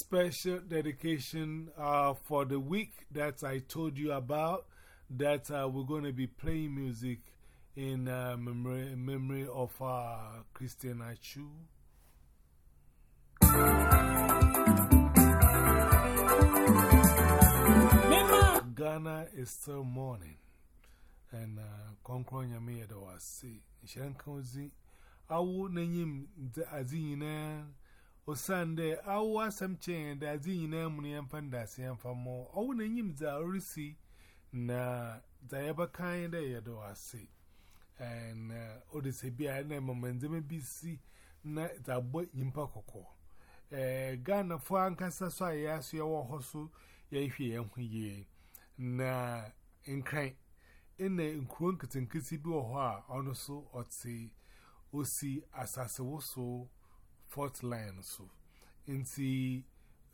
special dedication uh, for the week that I told you about. That uh, we're going to be playing music in uh, memory, memory of uh, Christian Atsu. Ghana is still mourning. And Concron Yami at our sea. Shankozi, I would name Azina o sande awa samche da zi yina muni yamfan da si yamfan mo o wuna yim za orisi na za yaba kayan da ya ase and uh, odise biya na mamanzime bisi na za bo yimpa koko. Eh gana fo ankasa so ya ya wo ho ya hwe ya hu ye. Na nkran ina nkuro nkitin kiti bi wo ho a ono osi asase wo so fort line so nti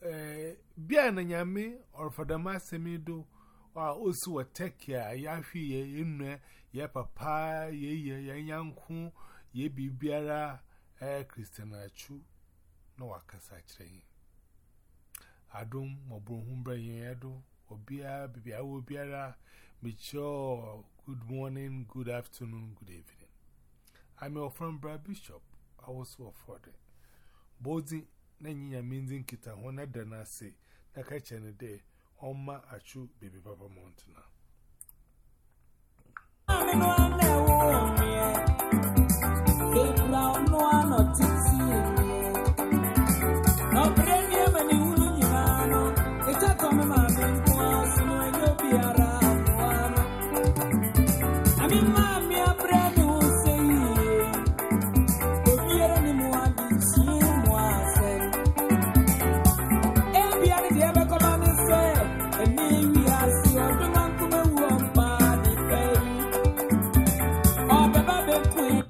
eh bia na nyame orfadama semido wa osi wo tekia ya hwi ye enua ye papa ye ye ye yanku ye bibiara eh christian achu na wakasa kire adom mobrohum bra yen edo Obia, baby, I will be a mature. Good morning, good afternoon, good evening. I'm your friend Brad Bishop. I was so afforded. Bozi na nyinya minzi nkita hona danase na kachane de oma achu baby papa mountain.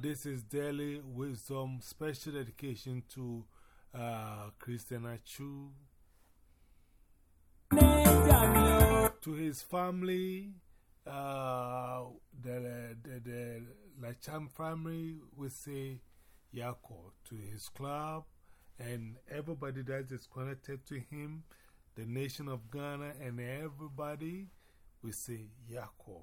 This is Daily Wisdom Special Dedication to uh, Christian Atsu. To his family, uh, the, the, the Lacham family we say Yako. To his club, and everybody that is connected to him, the nation of Ghana, and everybody we say Yako.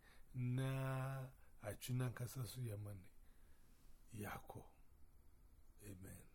na achụ na nkasa so ya mane ya akọ amen.